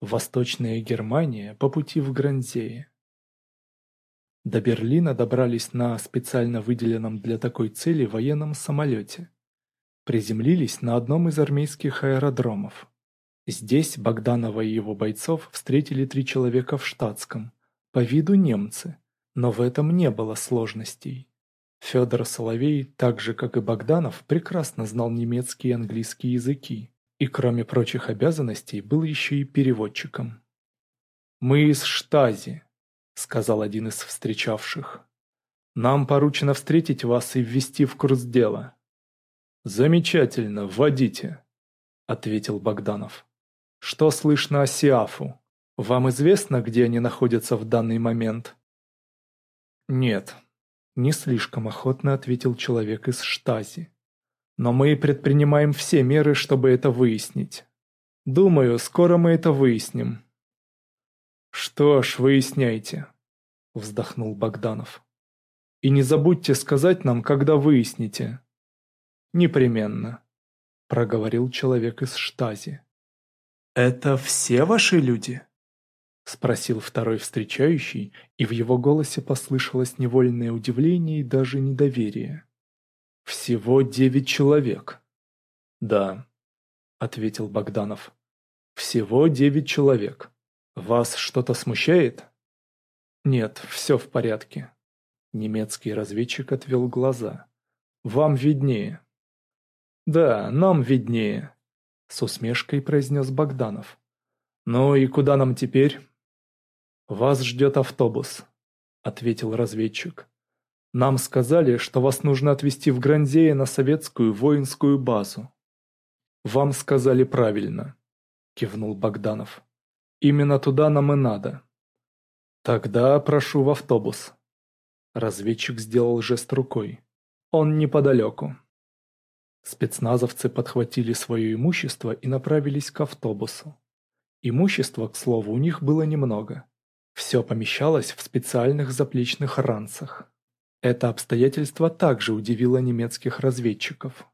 Восточная Германия по пути в Гранзее. До Берлина добрались на специально выделенном для такой цели военном самолете. Приземлились на одном из армейских аэродромов. Здесь Богданова и его бойцов встретили три человека в штатском, по виду немцы, но в этом не было сложностей. Федор Соловей, так же как и Богданов, прекрасно знал немецкий и английский языки и кроме прочих обязанностей был еще и переводчиком. «Мы из Штази», — сказал один из встречавших. «Нам поручено встретить вас и ввести в курс дела». «Замечательно, вводите», — ответил Богданов. «Что слышно о Сиафу? Вам известно, где они находятся в данный момент?» «Нет», — не слишком охотно ответил человек из Штази. Но мы предпринимаем все меры, чтобы это выяснить. Думаю, скоро мы это выясним. Что ж, выясняйте, вздохнул Богданов. И не забудьте сказать нам, когда выясните. Непременно, проговорил человек из штази. Это все ваши люди? Спросил второй встречающий, и в его голосе послышалось невольное удивление и даже недоверие. «Всего девять человек». «Да», — ответил Богданов. «Всего девять человек. Вас что-то смущает?» «Нет, все в порядке». Немецкий разведчик отвел глаза. «Вам виднее». «Да, нам виднее», — с усмешкой произнес Богданов. «Ну и куда нам теперь?» «Вас ждет автобус», — ответил разведчик. Нам сказали, что вас нужно отвезти в Гранзее на советскую воинскую базу. Вам сказали правильно, кивнул Богданов. Именно туда нам и надо. Тогда прошу в автобус. Разведчик сделал жест рукой. Он неподалеку. Спецназовцы подхватили свое имущество и направились к автобусу. Имущества, к слову, у них было немного. Все помещалось в специальных заплечных ранцах. Это обстоятельство также удивило немецких разведчиков.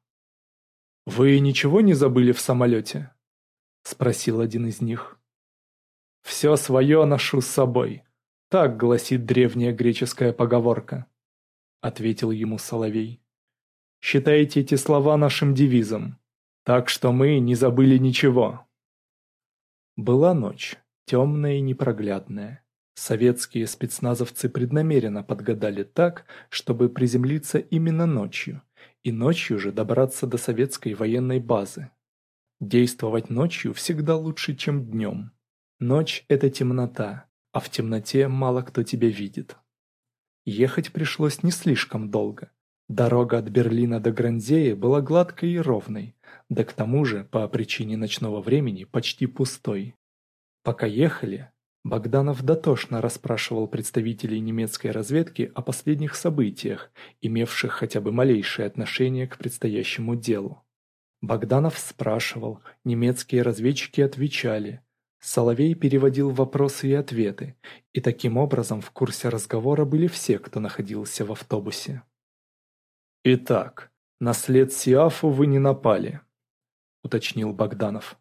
«Вы ничего не забыли в самолете?» – спросил один из них. «Все свое ношу с собой», – так гласит древняя греческая поговорка, – ответил ему Соловей. «Считайте эти слова нашим девизом, так что мы не забыли ничего». Была ночь, темная и непроглядная. Советские спецназовцы преднамеренно подгадали так, чтобы приземлиться именно ночью, и ночью же добраться до советской военной базы. Действовать ночью всегда лучше, чем днем. Ночь – это темнота, а в темноте мало кто тебя видит. Ехать пришлось не слишком долго. Дорога от Берлина до Гранзея была гладкой и ровной, да к тому же, по причине ночного времени, почти пустой. Пока ехали, Богданов дотошно расспрашивал представителей немецкой разведки о последних событиях, имевших хотя бы малейшее отношение к предстоящему делу. Богданов спрашивал, немецкие разведчики отвечали. Соловей переводил вопросы и ответы, и таким образом в курсе разговора были все, кто находился в автобусе. «Итак, на след Сиафу вы не напали», — уточнил Богданов.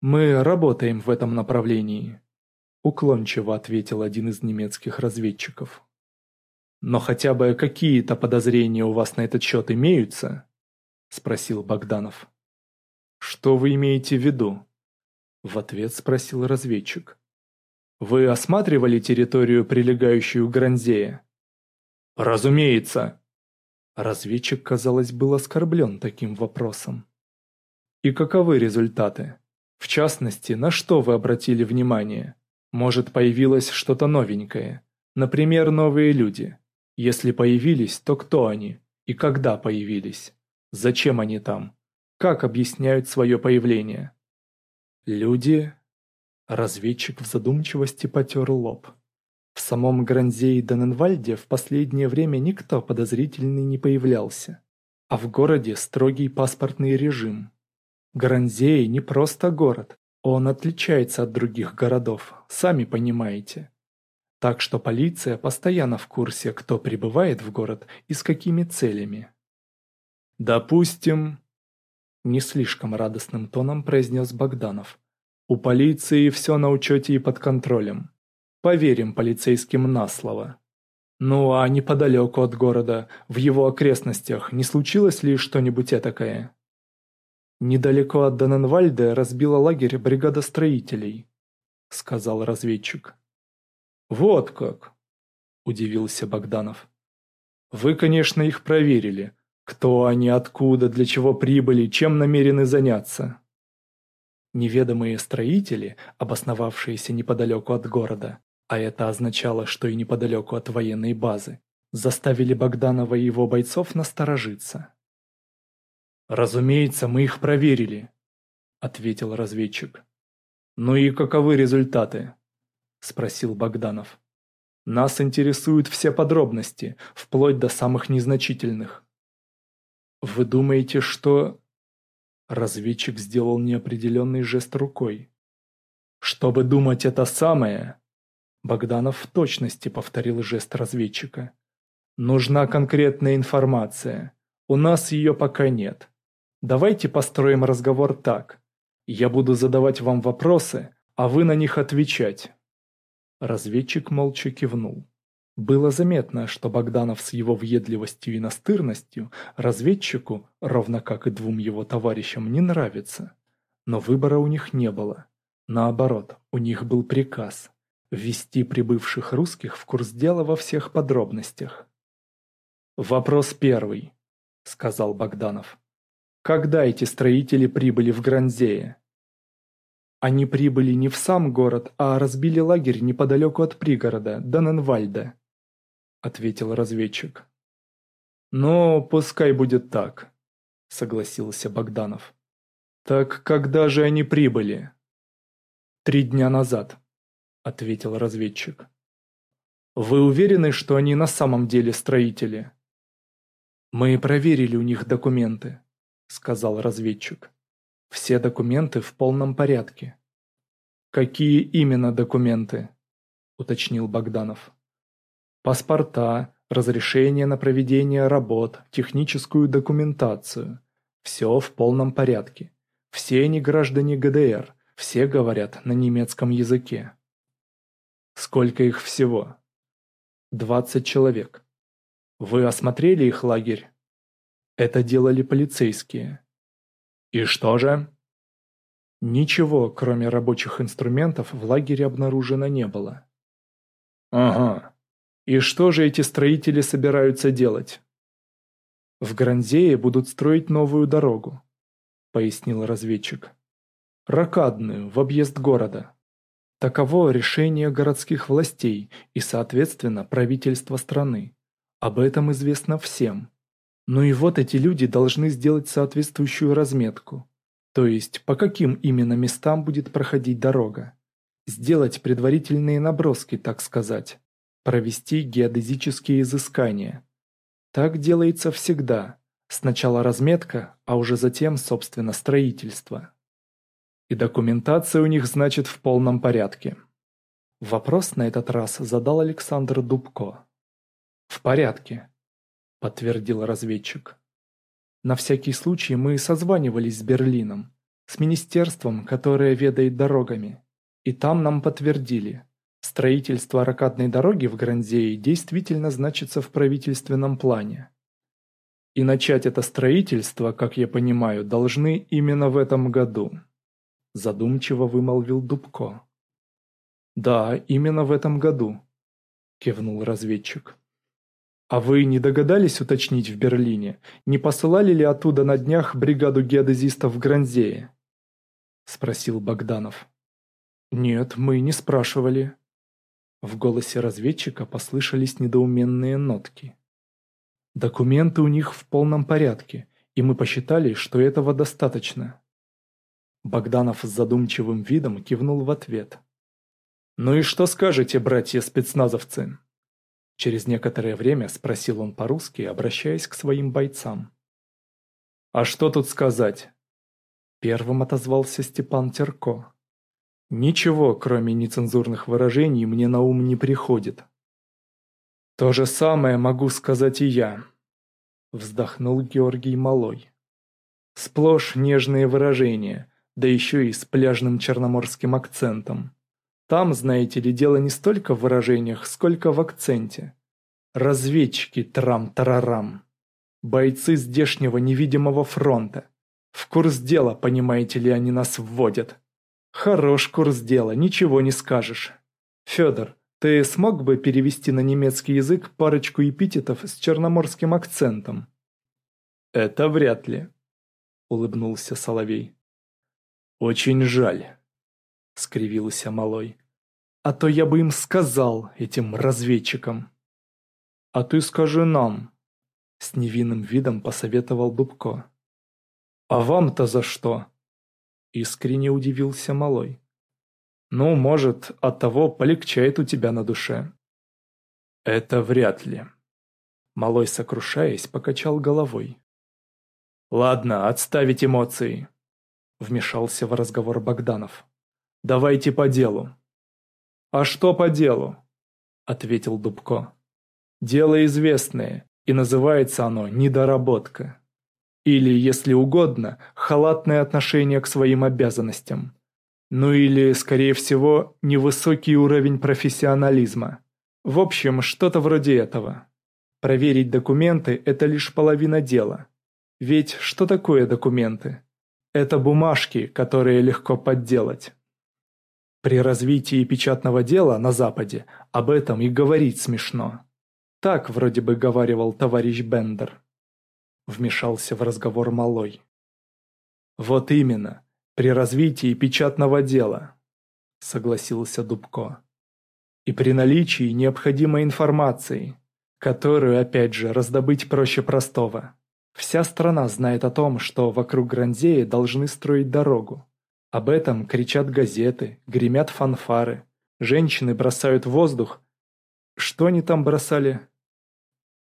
«Мы работаем в этом направлении», уклончиво ответил один из немецких разведчиков. «Но хотя бы какие-то подозрения у вас на этот счет имеются?» – спросил Богданов. «Что вы имеете в виду?» – в ответ спросил разведчик. «Вы осматривали территорию, прилегающую к Гранзее?» «Разумеется!» Разведчик, казалось, был оскорблен таким вопросом. «И каковы результаты? В частности, на что вы обратили внимание?» Может, появилось что-то новенькое. Например, новые люди. Если появились, то кто они? И когда появились? Зачем они там? Как объясняют свое появление? Люди... Разведчик в задумчивости потер лоб. В самом Гранзе и Даненвальде в последнее время никто подозрительный не появлялся. А в городе строгий паспортный режим. Гранзей не просто город, он отличается от других городов, сами понимаете. Так что полиция постоянно в курсе, кто прибывает в город и с какими целями. «Допустим...» Не слишком радостным тоном произнес Богданов. «У полиции все на учете и под контролем. Поверим полицейским на слово. Ну а неподалеку от города, в его окрестностях, не случилось ли что-нибудь этакое?» «Недалеко от Даненвальда разбила лагерь бригада строителей», — сказал разведчик. «Вот как!» — удивился Богданов. «Вы, конечно, их проверили. Кто они, откуда, для чего прибыли, чем намерены заняться?» Неведомые строители, обосновавшиеся неподалеку от города, а это означало, что и неподалеку от военной базы, заставили Богданова и его бойцов насторожиться. «Разумеется, мы их проверили», — ответил разведчик. «Ну и каковы результаты?» — спросил Богданов. «Нас интересуют все подробности, вплоть до самых незначительных». «Вы думаете, что...» Разведчик сделал неопределенный жест рукой. «Чтобы думать это самое...» Богданов в точности повторил жест разведчика. «Нужна конкретная информация. У нас ее пока нет. Давайте построим разговор так. Я буду задавать вам вопросы, а вы на них отвечать. Разведчик молча кивнул. Было заметно, что Богданов с его въедливостью и настырностью разведчику, равно как и двум его товарищам, не нравится. Но выбора у них не было. Наоборот, у них был приказ – ввести прибывших русских в курс дела во всех подробностях. «Вопрос первый», – сказал Богданов когда эти строители прибыли в Гранзее. Они прибыли не в сам город, а разбили лагерь неподалеку от пригорода, Даненвальда, — ответил разведчик. «Но пускай будет так», — согласился Богданов. «Так когда же они прибыли?» «Три дня назад», — ответил разведчик. «Вы уверены, что они на самом деле строители?» «Мы проверили у них документы», сказал разведчик. Все документы в полном порядке. Какие именно документы? уточнил Богданов. Паспорта, разрешение на проведение работ, техническую документацию. Все в полном порядке. Все они граждане ГДР, все говорят на немецком языке. Сколько их всего? 20 человек. Вы осмотрели их лагерь? Это делали полицейские. И что же? Ничего, кроме рабочих инструментов, в лагере обнаружено не было. Ага. И что же эти строители собираются делать? В Гранзее будут строить новую дорогу, пояснил разведчик. Ракадную, в объезд города. Таково решение городских властей и, соответственно, правительства страны. Об этом известно всем. Ну и вот эти люди должны сделать соответствующую разметку, то есть по каким именно местам будет проходить дорога. Сделать предварительные наброски, так сказать. Провести геодезические изыскания. Так делается всегда. Сначала разметка, а уже затем, собственно, строительство. И документация у них, значит, в полном порядке. Вопрос на этот раз задал Александр Дубко. В порядке. — подтвердил разведчик. На всякий случай мы созванивались с Берлином, с министерством, которое ведает дорогами, и там нам подтвердили. Строительство ракадной дороги в Гранзее действительно значится в правительственном плане. И начать это строительство, как я понимаю, должны именно в этом году», – задумчиво вымолвил Дубко. «Да, именно в этом году», – кивнул разведчик. А вы не догадались уточнить в Берлине, не посылали ли оттуда на днях бригаду геодезистов в Гранзее? Спросил Богданов. Нет, мы не спрашивали. В голосе разведчика послышались недоуменные нотки. Документы у них в полном порядке, и мы посчитали, что этого достаточно. Богданов с задумчивым видом кивнул в ответ. «Ну и что скажете, братья спецназовцы?» Через некоторое время спросил он по-русски, обращаясь к своим бойцам. «А что тут сказать?» Первым отозвался Степан Терко. «Ничего, кроме нецензурных выражений, мне на ум не приходит». «То же самое могу сказать и я», — вздохнул Георгий Малой. «Сплошь нежные выражения, да еще и с пляжным черноморским акцентом. Там, знаете ли, дело не столько в выражениях, сколько в акценте. Разведчики трам-тарарам. Бойцы здешнего невидимого фронта. В курс дела, понимаете ли, они нас вводят. Хорош курс дела, ничего не скажешь. Федор, ты смог бы перевести на немецкий язык парочку эпитетов с черноморским акцентом? Это вряд ли, улыбнулся Соловей. Очень жаль. — скривился малой. «А то я бы им сказал, этим разведчикам!» «А ты скажи нам!» — с невинным видом посоветовал Дубко. «А вам-то за что?» — искренне удивился малой. «Ну, может, от того полегчает у тебя на душе». «Это вряд ли». Малой, сокрушаясь, покачал головой. «Ладно, отставить эмоции», — вмешался в разговор Богданов. Давайте по делу. А что по делу? Ответил Дубко. Дело известное, и называется оно недоработка. Или, если угодно, халатное отношение к своим обязанностям. Ну или, скорее всего, невысокий уровень профессионализма. В общем, что-то вроде этого. Проверить документы – это лишь половина дела. Ведь что такое документы? Это бумажки, которые легко подделать. При развитии печатного дела на Западе об этом и говорить смешно. Так вроде бы говаривал товарищ Бендер. Вмешался в разговор Малой. Вот именно, при развитии печатного дела, согласился Дубко. И при наличии необходимой информации, которую, опять же, раздобыть проще простого. Вся страна знает о том, что вокруг Грандея должны строить дорогу. Об этом кричат газеты, гремят фанфары. Женщины бросают воздух. Что они там бросали?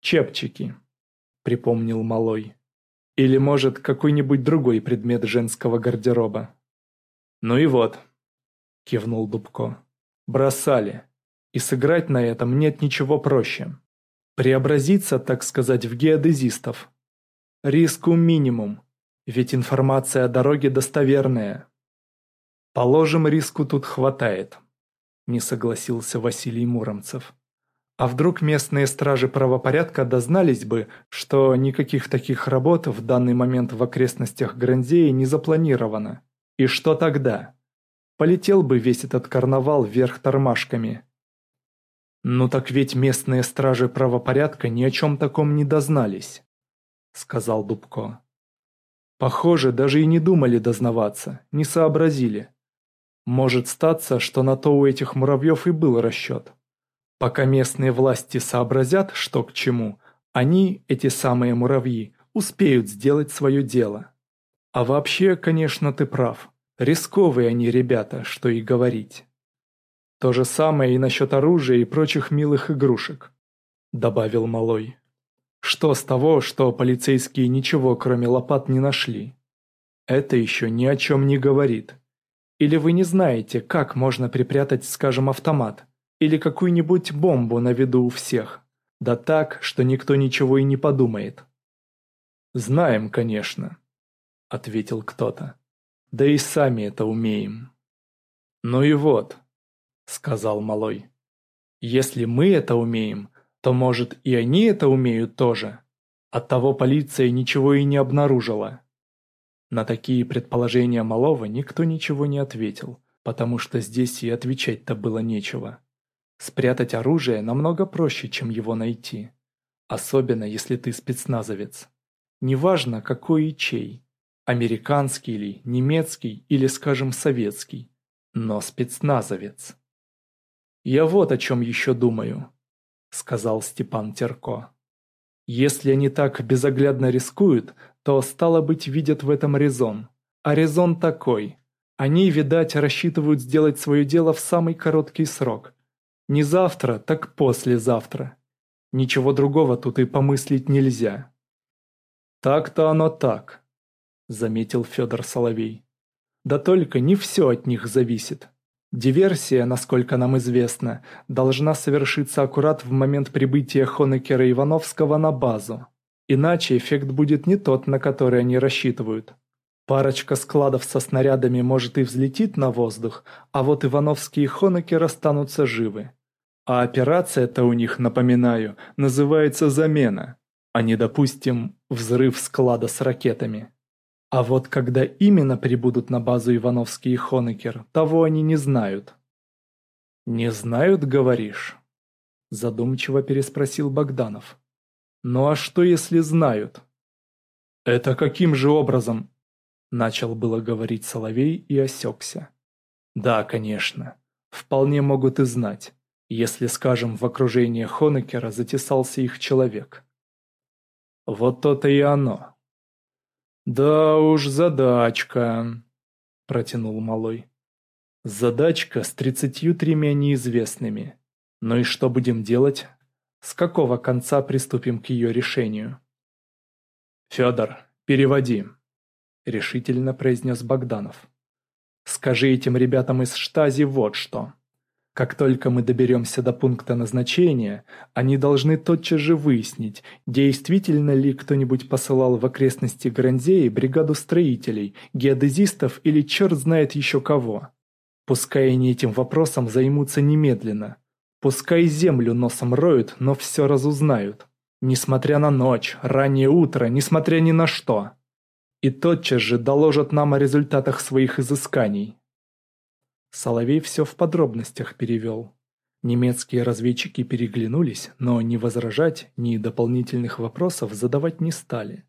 Чепчики, припомнил Малой. Или, может, какой-нибудь другой предмет женского гардероба. Ну и вот, кивнул Дубко. Бросали. И сыграть на этом нет ничего проще. Преобразиться, так сказать, в геодезистов. Риску минимум, ведь информация о дороге достоверная. «Положим, риску тут хватает», – не согласился Василий Муромцев. А вдруг местные стражи правопорядка дознались бы, что никаких таких работ в данный момент в окрестностях Грандеи не запланировано? И что тогда? Полетел бы весь этот карнавал вверх тормашками. «Ну так ведь местные стражи правопорядка ни о чем таком не дознались», — сказал Дубко. «Похоже, даже и не думали дознаваться, не сообразили». Может статься, что на то у этих муравьев и был расчет. Пока местные власти сообразят, что к чему, они, эти самые муравьи, успеют сделать свое дело. А вообще, конечно, ты прав. Рисковые они ребята, что и говорить. То же самое и насчет оружия и прочих милых игрушек, добавил Малой. Что с того, что полицейские ничего кроме лопат не нашли? Это еще ни о чем не говорит. Или вы не знаете, как можно припрятать, скажем, автомат? Или какую-нибудь бомбу на виду у всех? Да так, что никто ничего и не подумает. «Знаем, конечно», — ответил кто-то. «Да и сами это умеем». «Ну и вот», — сказал Малой. «Если мы это умеем, то, может, и они это умеют тоже?» Оттого полиция ничего и не обнаружила. На такие предположения малого никто ничего не ответил, потому что здесь и отвечать-то было нечего. Спрятать оружие намного проще, чем его найти. Особенно, если ты спецназовец. Неважно, какой и чей. Американский или немецкий или, скажем, советский. Но спецназовец. «Я вот о чем еще думаю», — сказал Степан Терко. Если они так безоглядно рискуют, то, стало быть, видят в этом резон. А резон такой. Они, видать, рассчитывают сделать свое дело в самый короткий срок. Не завтра, так послезавтра. Ничего другого тут и помыслить нельзя. «Так-то оно так», — заметил Федор Соловей. «Да только не все от них зависит». Диверсия, насколько нам известно, должна совершиться аккурат в момент прибытия Хонекера Ивановского на базу. Иначе эффект будет не тот, на который они рассчитывают. Парочка складов со снарядами может и взлетит на воздух, а вот Ивановские и Хонекер останутся живы. А операция-то у них, напоминаю, называется «замена», а не, допустим, взрыв склада с ракетами. А вот когда именно прибудут на базу Ивановский и Хонекер, того они не знают. «Не знают, говоришь?» – задумчиво переспросил Богданов. «Ну а что, если знают?» «Это каким же образом?» – начал было говорить Соловей и осекся. «Да, конечно. Вполне могут и знать, если, скажем, в окружении Хонекера затесался их человек». «Вот то-то и оно», «Да уж, задачка», — протянул малой. «Задачка с тридцатью тремя неизвестными. Ну и что будем делать? С какого конца приступим к ее решению?» «Федор, переводи», — решительно произнес Богданов. «Скажи этим ребятам из штази вот что». Как только мы доберемся до пункта назначения, они должны тотчас же выяснить, действительно ли кто-нибудь посылал в окрестности Гранзеи бригаду строителей, геодезистов или черт знает еще кого. Пускай они этим вопросом займутся немедленно. Пускай землю носом роют, но все разузнают. Несмотря на ночь, раннее утро, несмотря ни на что. И тотчас же доложат нам о результатах своих изысканий. Соловей все в подробностях перевел. Немецкие разведчики переглянулись, но ни возражать, ни дополнительных вопросов задавать не стали.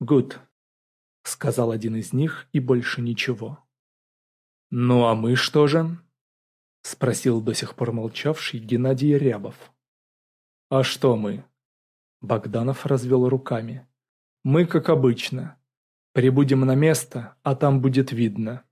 «Гуд», — сказал один из них, и больше ничего. «Ну а мы что же?» — спросил до сих пор молчавший Геннадий Рябов. «А что мы?» Богданов развел руками. «Мы, как обычно. Прибудем на место, а там будет видно».